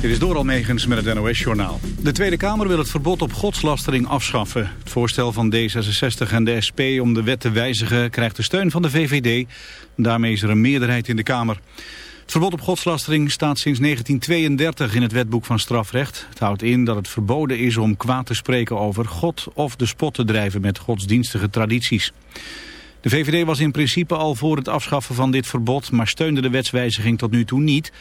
Dit is door Megens met het NOS-journaal. De Tweede Kamer wil het verbod op godslastering afschaffen. Het voorstel van D66 en de SP om de wet te wijzigen krijgt de steun van de VVD. Daarmee is er een meerderheid in de Kamer. Het verbod op godslastering staat sinds 1932 in het wetboek van strafrecht. Het houdt in dat het verboden is om kwaad te spreken over God of de spot te drijven met godsdienstige tradities. De VVD was in principe al voor het afschaffen van dit verbod, maar steunde de wetswijziging tot nu toe niet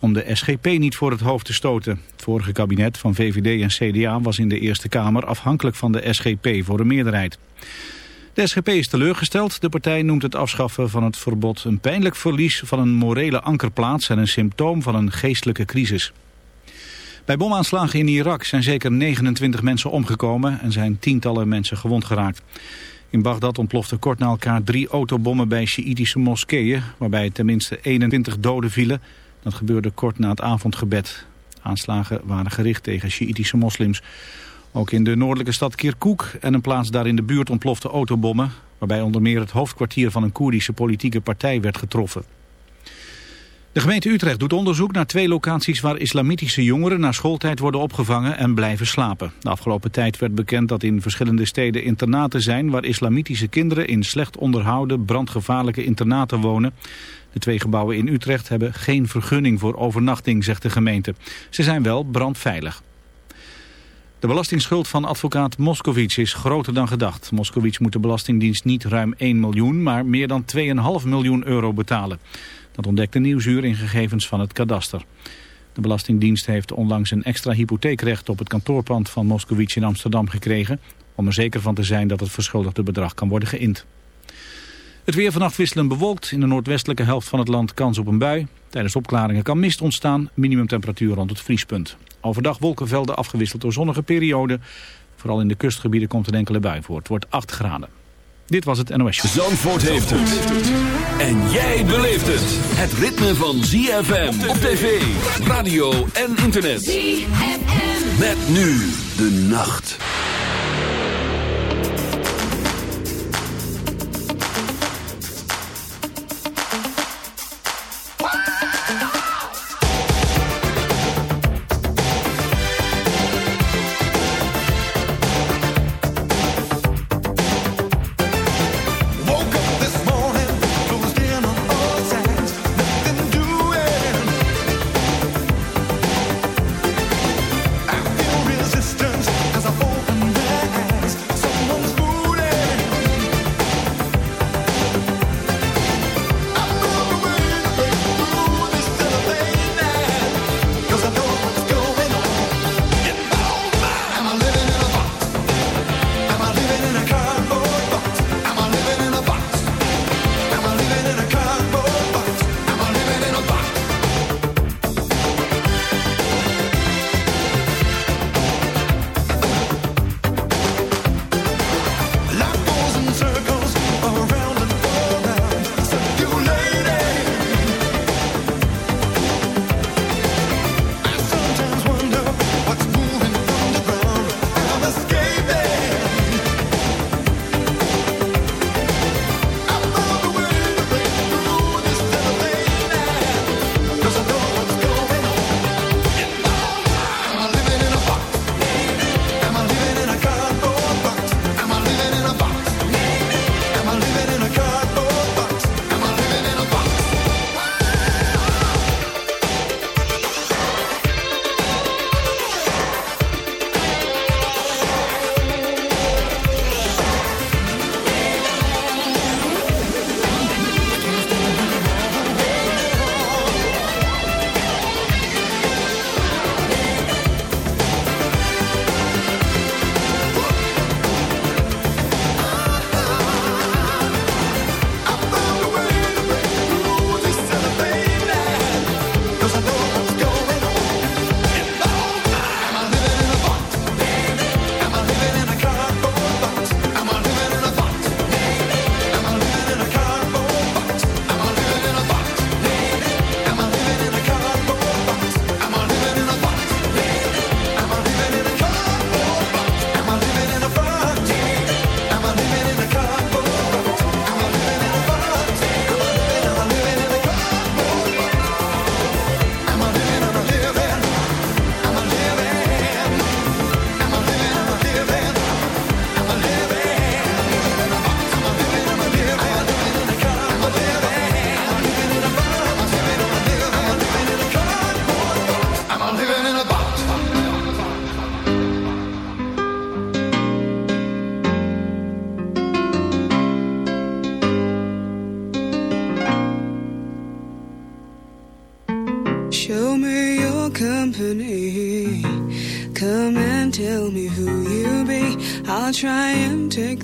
om de SGP niet voor het hoofd te stoten. Het vorige kabinet van VVD en CDA was in de Eerste Kamer afhankelijk van de SGP voor een meerderheid. De SGP is teleurgesteld. De partij noemt het afschaffen van het verbod een pijnlijk verlies van een morele ankerplaats en een symptoom van een geestelijke crisis. Bij bomaanslagen in Irak zijn zeker 29 mensen omgekomen en zijn tientallen mensen gewond geraakt. In Bagdad ontploften kort na elkaar drie autobommen bij Sjiïtische moskeeën, waarbij tenminste 21 doden vielen dat gebeurde kort na het avondgebed. Aanslagen waren gericht tegen Sjiïtische moslims. Ook in de noordelijke stad Kirkuk en een plaats daar in de buurt ontplofte autobommen... waarbij onder meer het hoofdkwartier van een Koerdische politieke partij werd getroffen. De gemeente Utrecht doet onderzoek naar twee locaties waar islamitische jongeren na schooltijd worden opgevangen en blijven slapen. De afgelopen tijd werd bekend dat in verschillende steden internaten zijn waar islamitische kinderen in slecht onderhouden brandgevaarlijke internaten wonen. De twee gebouwen in Utrecht hebben geen vergunning voor overnachting, zegt de gemeente. Ze zijn wel brandveilig. De belastingsschuld van advocaat Moscovici is groter dan gedacht. Moscovici moet de Belastingdienst niet ruim 1 miljoen, maar meer dan 2,5 miljoen euro betalen. Dat ontdekte Nieuwsuur in gegevens van het kadaster. De Belastingdienst heeft onlangs een extra hypotheekrecht op het kantoorpand van Moscovici in Amsterdam gekregen... om er zeker van te zijn dat het verschuldigde bedrag kan worden geïnd. Het weer vannacht wisselen bewolkt. In de noordwestelijke helft van het land kans op een bui. Tijdens opklaringen kan mist ontstaan. Minimumtemperatuur rond het vriespunt. Overdag wolkenvelden afgewisseld door zonnige perioden. Vooral in de kustgebieden komt een enkele bui voor. Het wordt 8 graden. Dit was het NOS Show. Zandvoort heeft het. En jij beleeft het. Het ritme van ZFM op tv, radio en internet. ZFM. Met nu de nacht.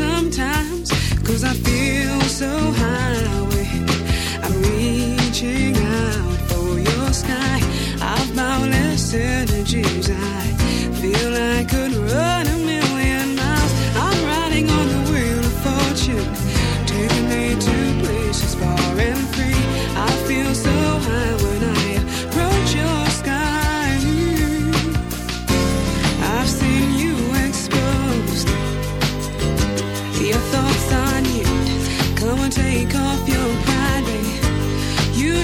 sometimes. Cause I feel so high. I'm reaching out for your sky. I've boundless energies. I feel I could run a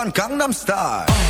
van Gangnam Style.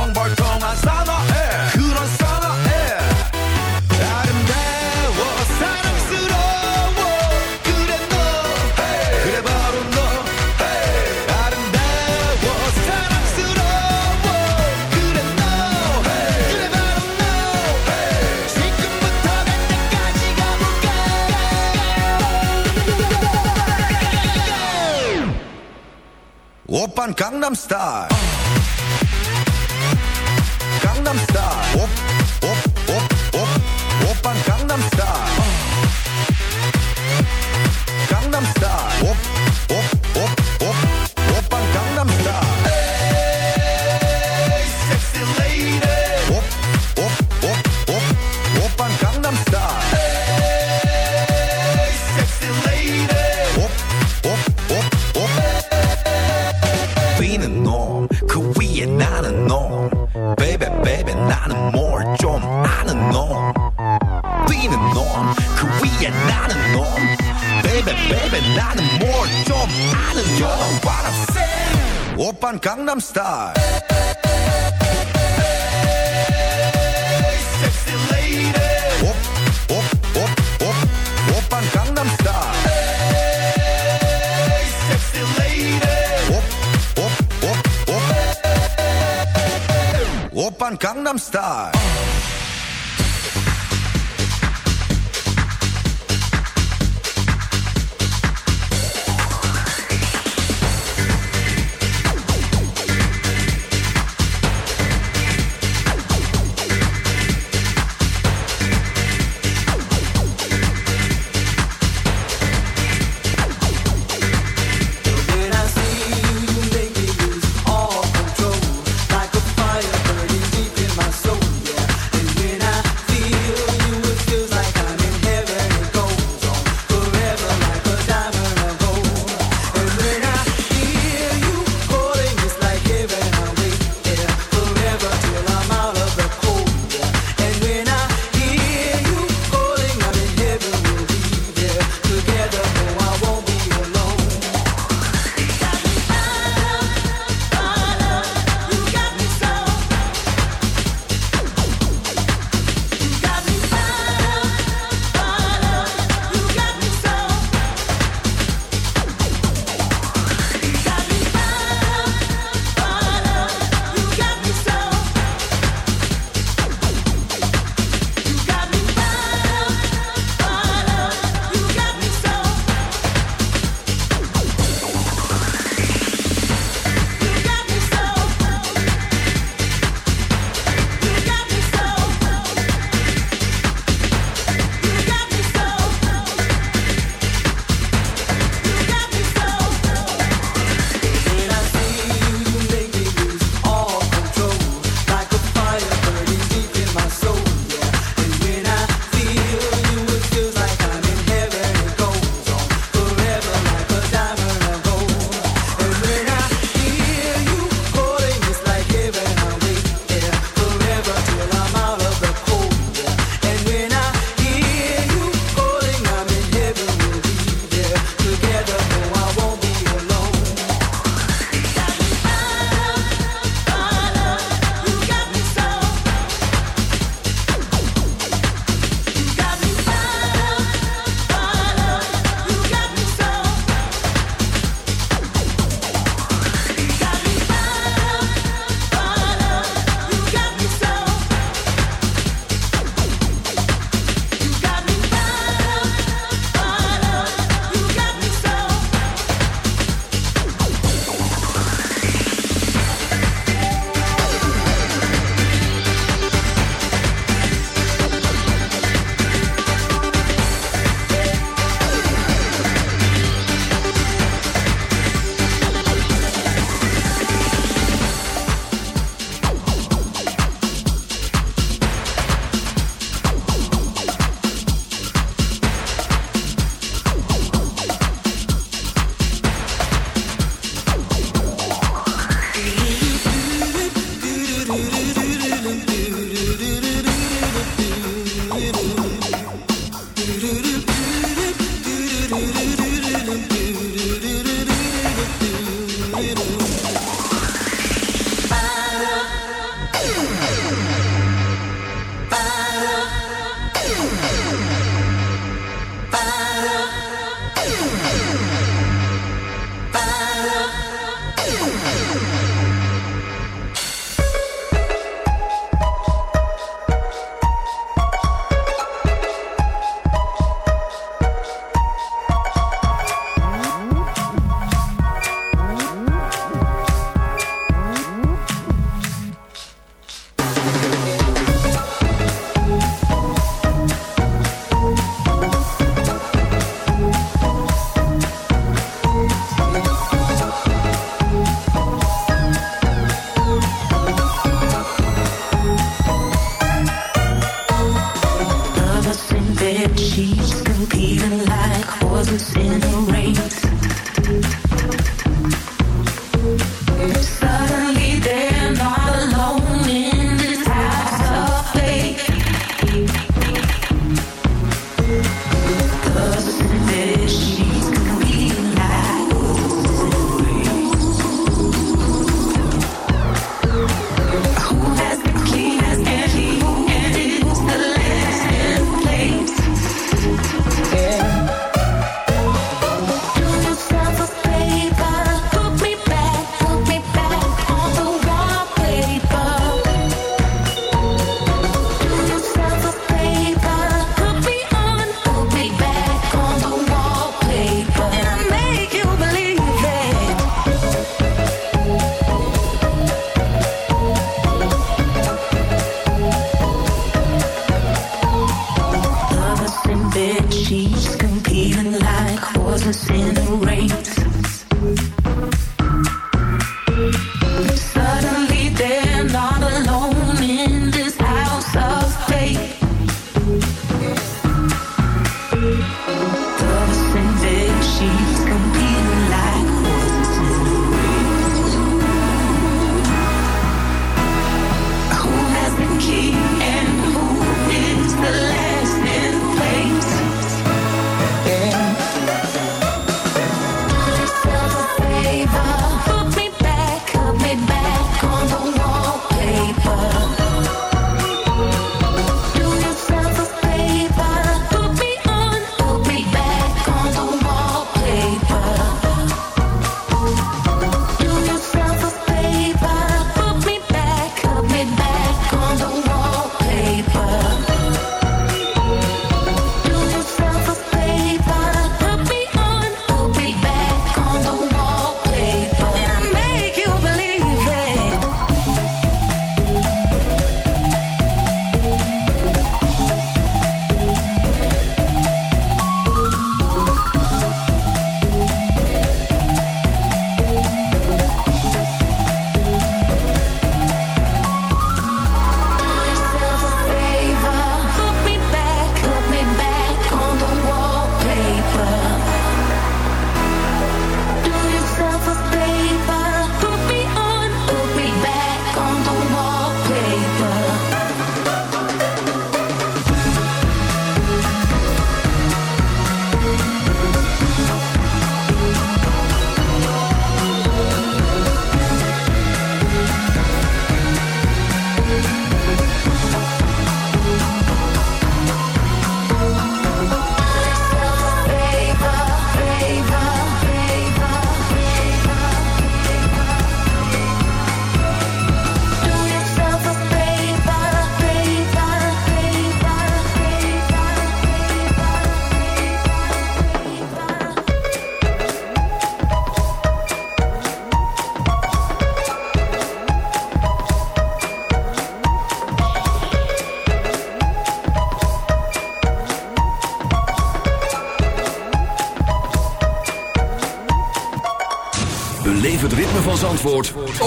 Gangnam Style.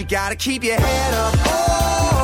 you gotta keep your head up. Oh.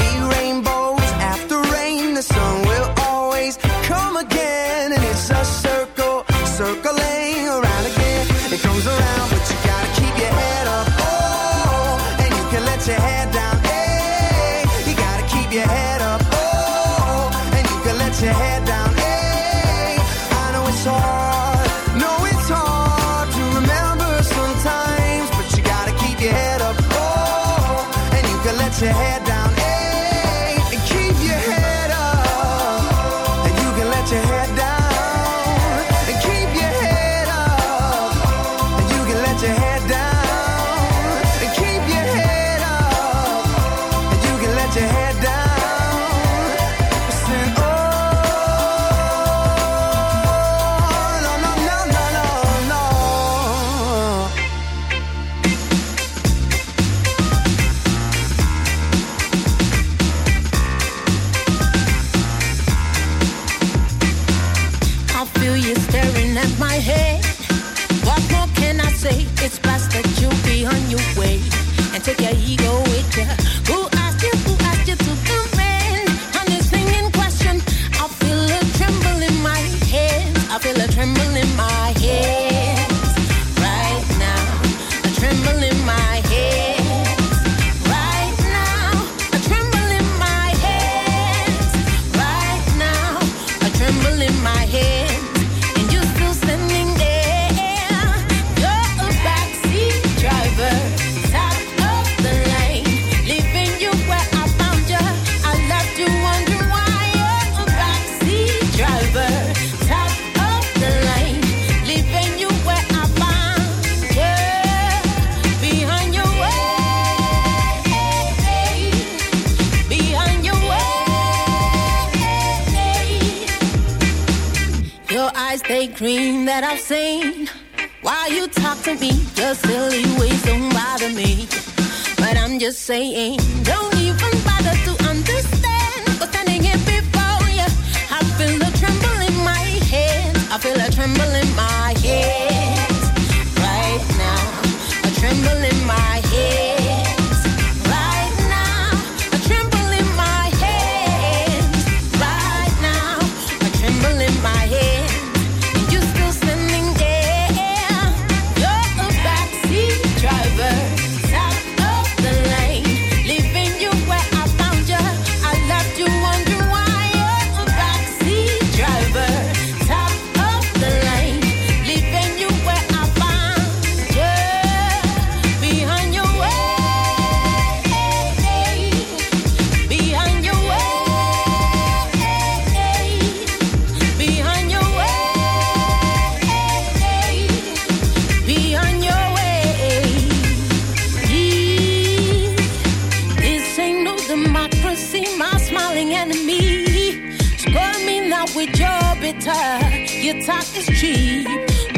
willing enemy. Spoil me now with your bitter. Your talk is cheap.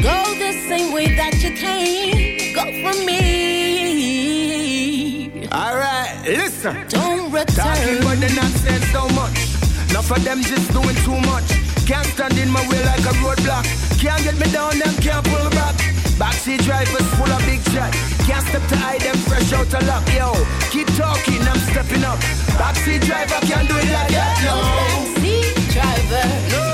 Go the same way that you came. Go for me. Alright, listen. Don't return. but they not saying so much. Enough of them just doing too much. Can't stand in my way like a roadblock. Can't get me down, them can't pull back. Backseat drivers full of big chat. Can't step to hide them fresh out of luck. Yo, keep talking, I'm stepping up. Backseat driver can't do it like that. No. Backseat driver. Top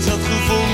悄悄诉。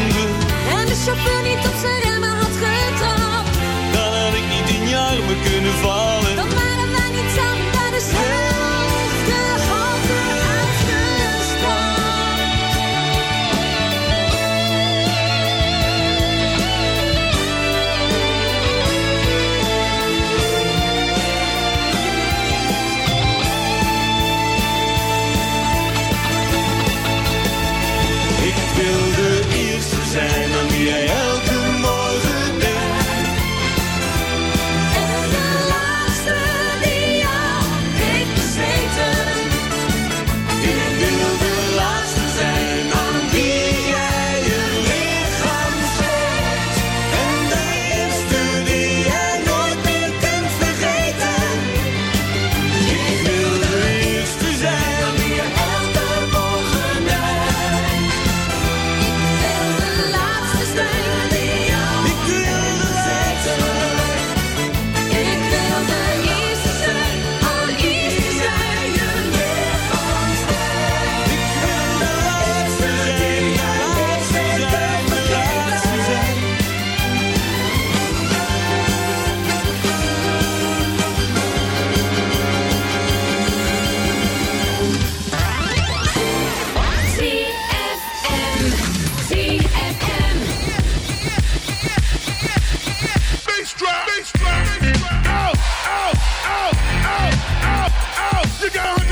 to go.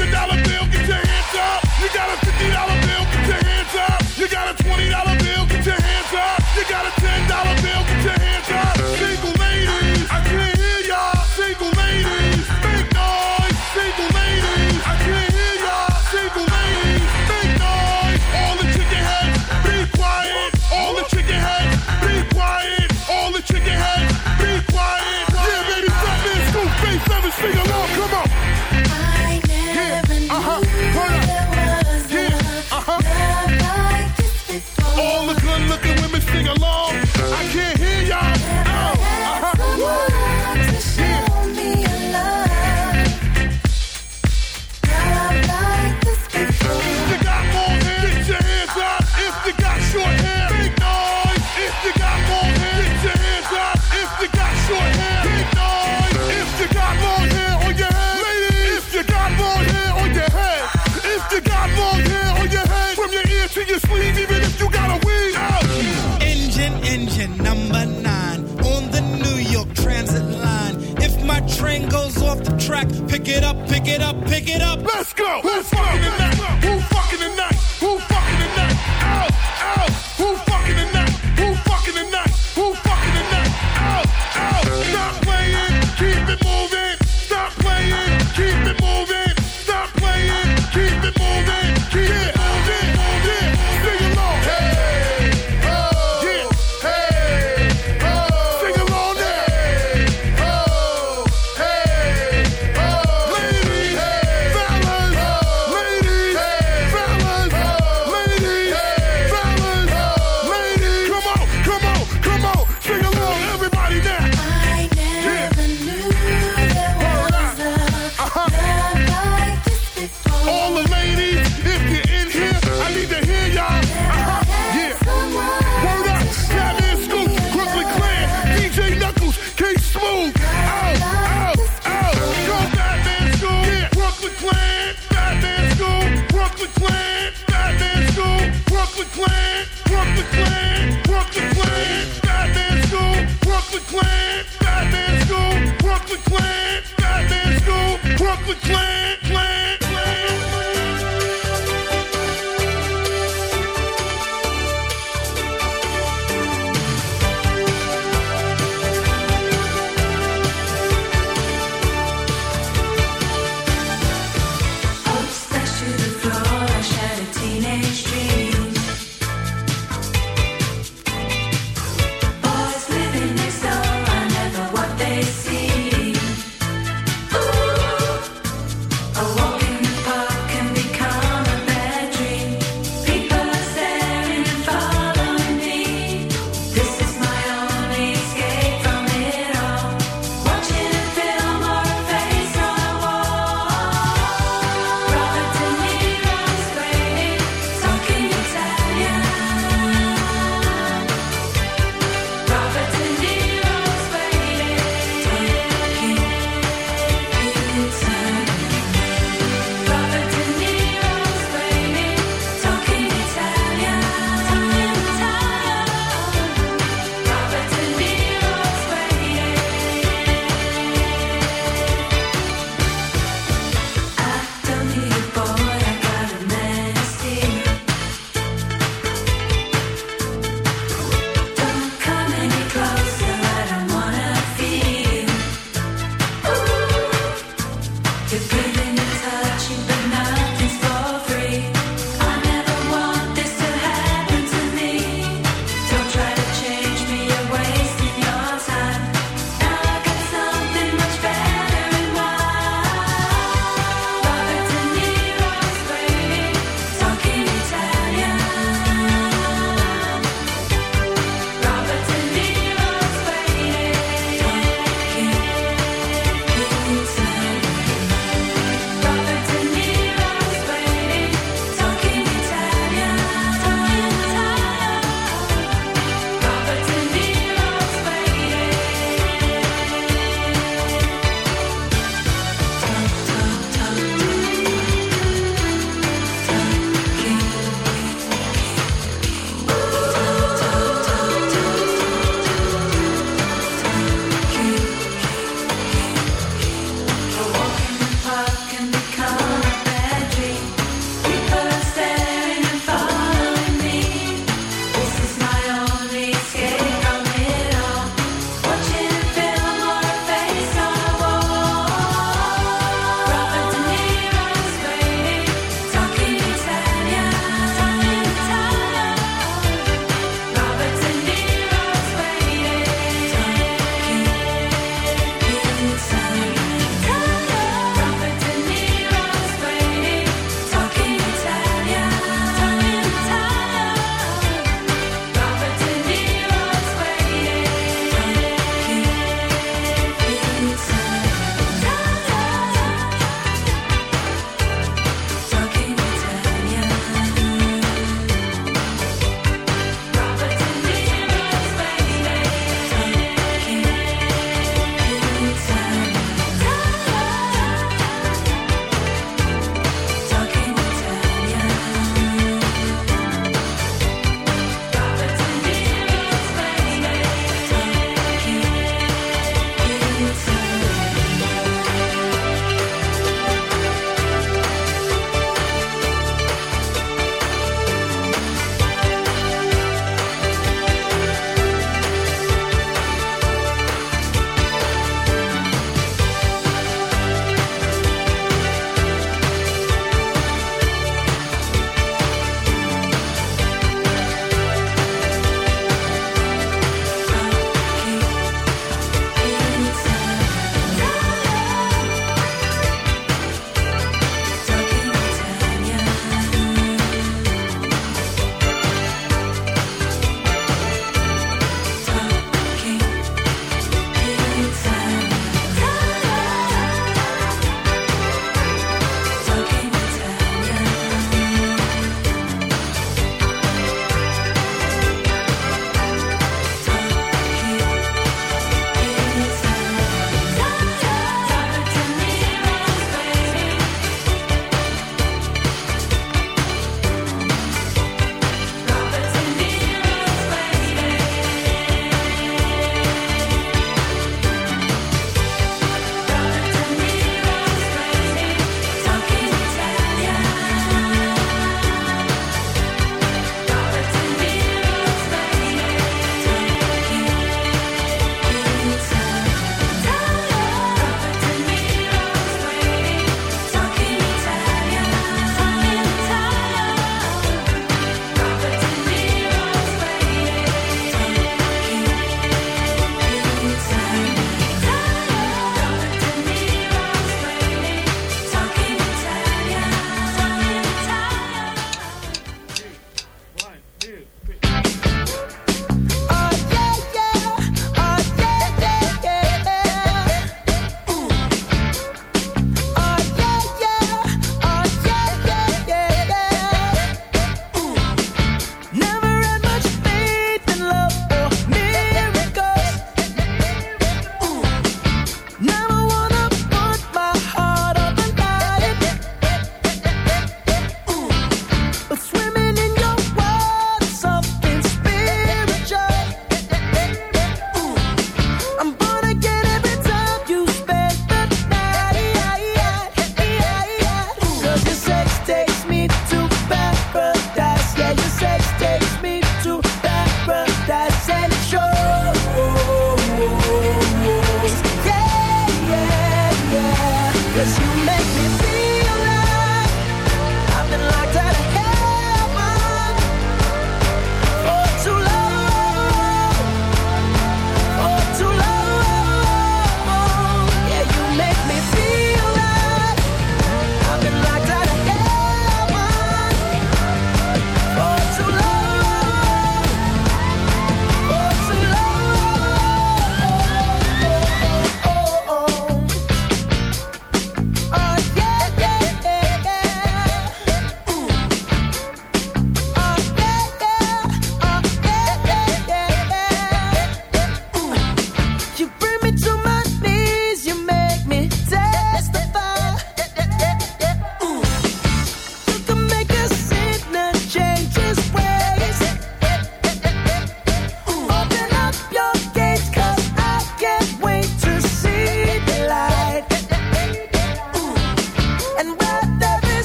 Pick it up. Let's